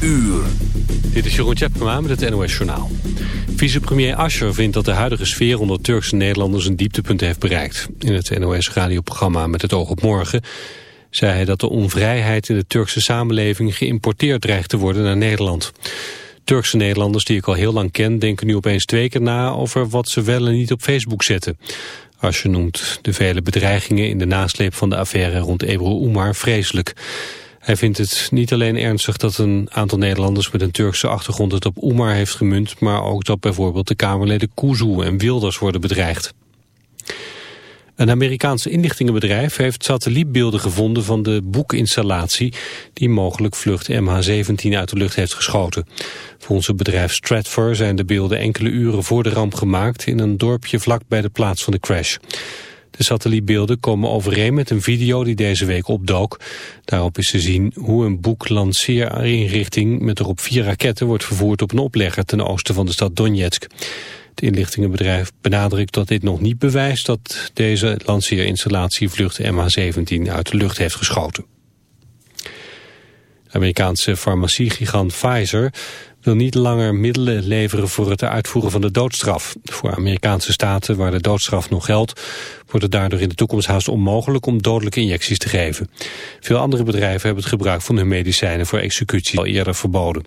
uur. Dit is Jeroen Tjepkema met het NOS Journaal. Vicepremier Ascher vindt dat de huidige sfeer onder Turkse Nederlanders een dieptepunt heeft bereikt. In het NOS-radioprogramma Met het oog op morgen zei hij dat de onvrijheid in de Turkse samenleving geïmporteerd dreigt te worden naar Nederland. Turkse Nederlanders die ik al heel lang ken denken nu opeens twee keer na over wat ze wel en niet op Facebook zetten. Ascher noemt de vele bedreigingen in de nasleep van de affaire rond Ebru Umar vreselijk. Hij vindt het niet alleen ernstig dat een aantal Nederlanders met een Turkse achtergrond het op Umar heeft gemunt, maar ook dat bijvoorbeeld de Kamerleden Kuzu en Wilders worden bedreigd. Een Amerikaanse inlichtingenbedrijf heeft satellietbeelden gevonden van de boekinstallatie die mogelijk vlucht MH17 uit de lucht heeft geschoten. Volgens het bedrijf Stratfor zijn de beelden enkele uren voor de ramp gemaakt in een dorpje vlak bij de plaats van de crash. De satellietbeelden komen overeen met een video die deze week opdook. Daarop is te zien hoe een boek-lanceerinrichting met erop vier raketten wordt vervoerd op een oplegger ten oosten van de stad Donetsk. Het inlichtingenbedrijf benadrukt dat dit nog niet bewijst dat deze lanceerinstallatie vlucht MH17 uit de lucht heeft geschoten. De Amerikaanse farmaciegigant Pfizer wil niet langer middelen leveren voor het uitvoeren van de doodstraf. Voor Amerikaanse staten waar de doodstraf nog geldt... wordt het daardoor in de toekomst haast onmogelijk om dodelijke injecties te geven. Veel andere bedrijven hebben het gebruik van hun medicijnen voor executie al eerder verboden.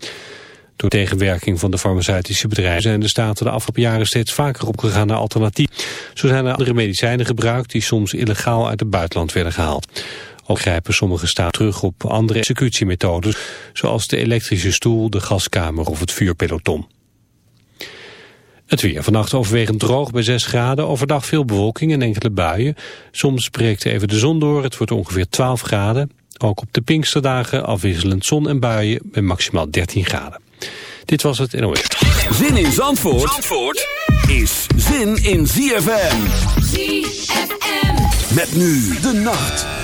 Door tegenwerking van de farmaceutische bedrijven zijn de staten de afgelopen jaren steeds vaker opgegaan naar alternatief. Zo zijn er andere medicijnen gebruikt die soms illegaal uit het buitenland werden gehaald. Ook grijpen sommige staten terug op andere executiemethodes, zoals de elektrische stoel, de gaskamer of het vuurpeloton. Het weer. Vannacht overwegend droog bij 6 graden. Overdag veel bewolking en enkele buien. Soms breekt even de zon door. Het wordt ongeveer 12 graden. Ook op de Pinksterdagen afwisselend zon en buien bij maximaal 13 graden. Dit was het NOS. Zin in Zandvoort, Zandvoort is zin in ZFM. ZFM. Met nu de nacht.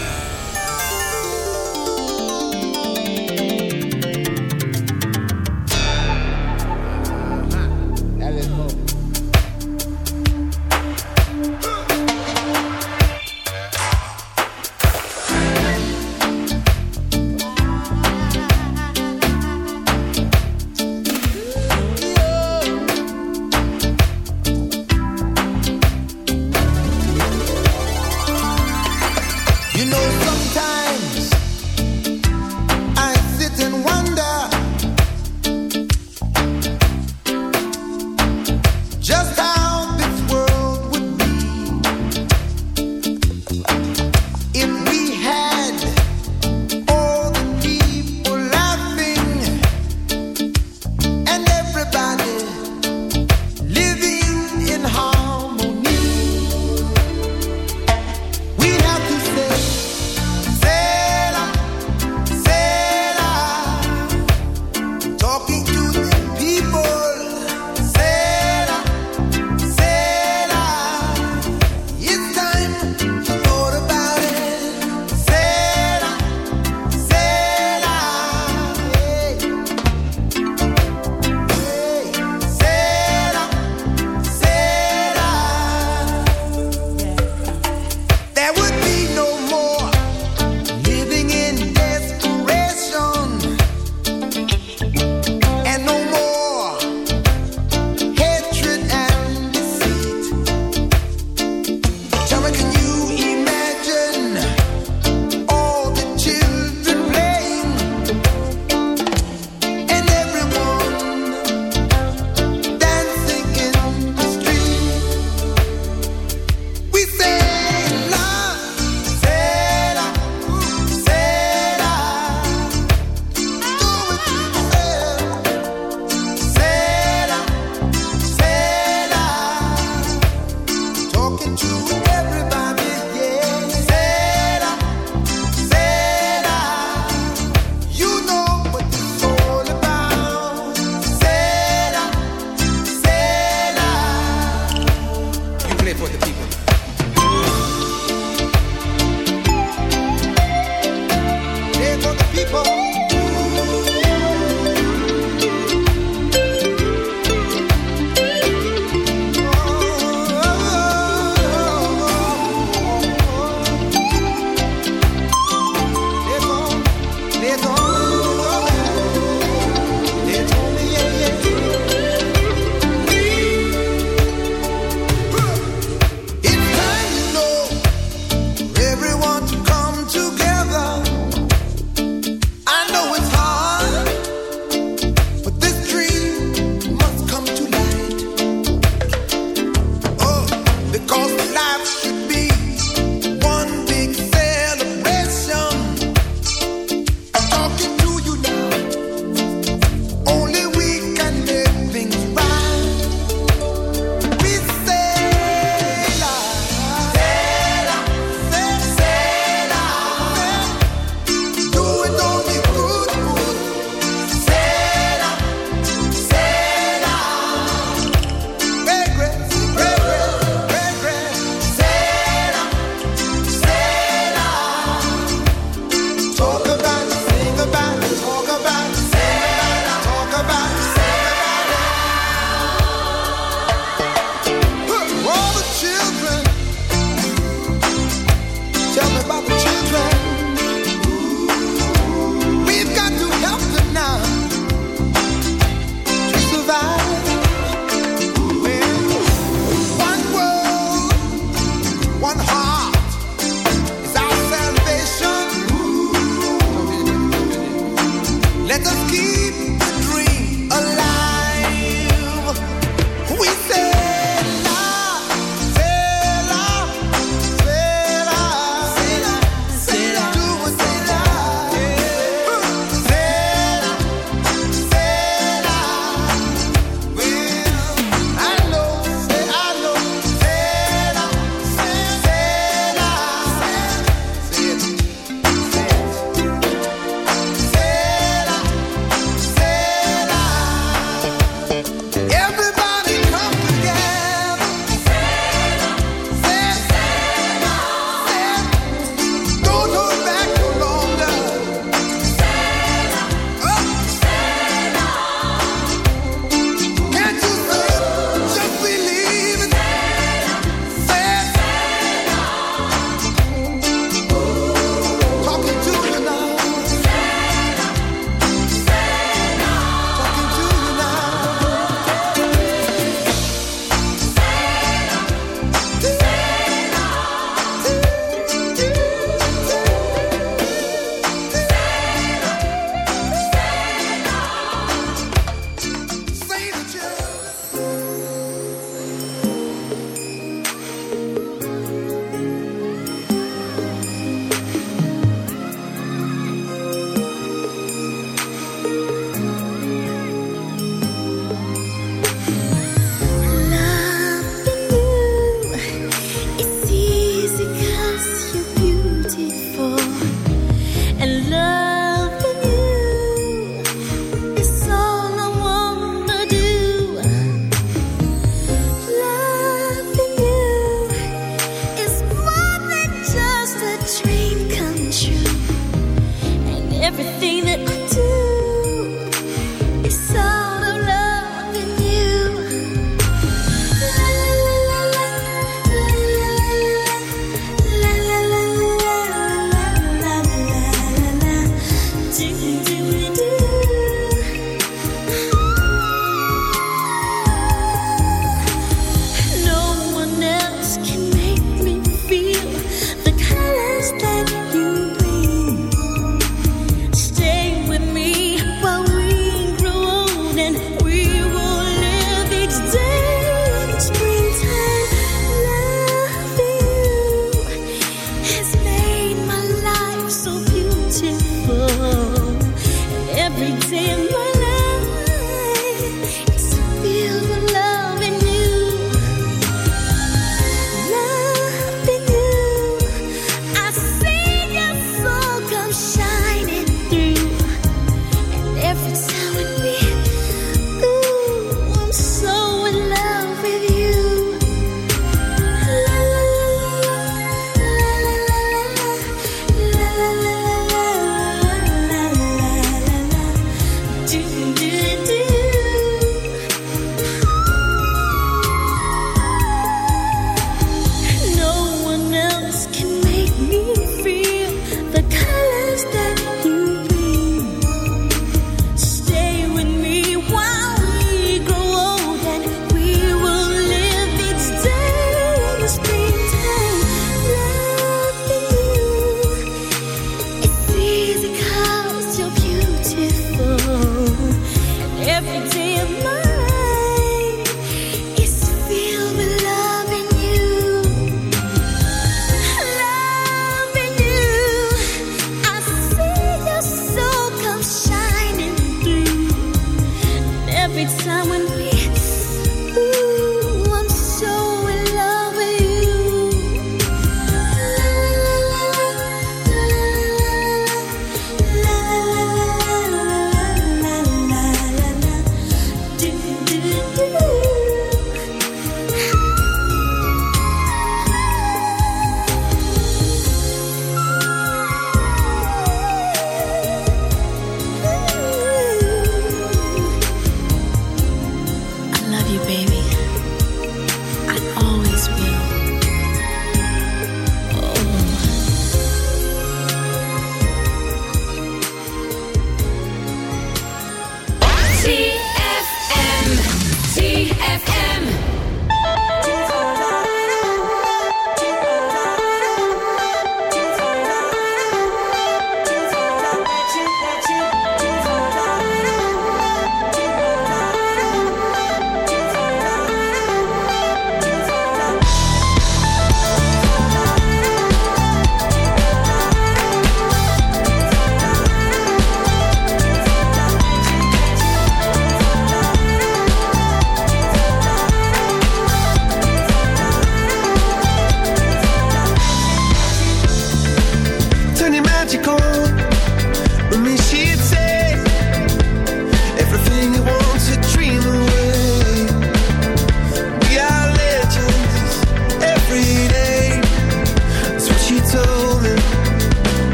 Thank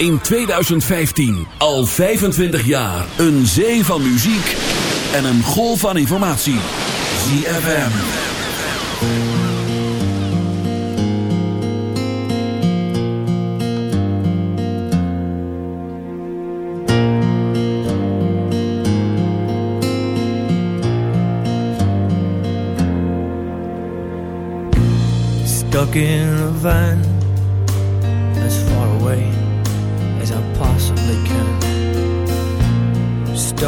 in 2015. Al 25 jaar. Een zee van muziek en een golf van informatie. ZFM. Stuck in a van.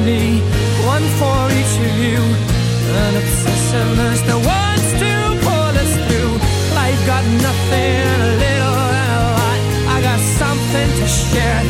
destiny, one for each of you, an obsessiveness that wants to pull us through. Life got nothing, a little and a lot. I got something to share.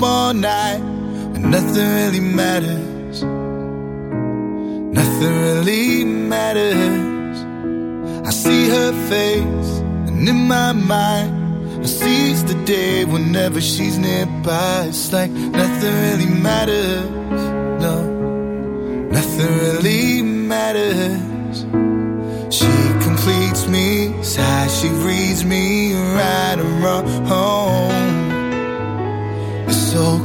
Up all night. And nothing really matters. Nothing really matters. I see her face, and in my mind, I seize the day whenever she's nearby. It's like nothing really matters. No, nothing really matters. She completes me, how she reads me right and wrong.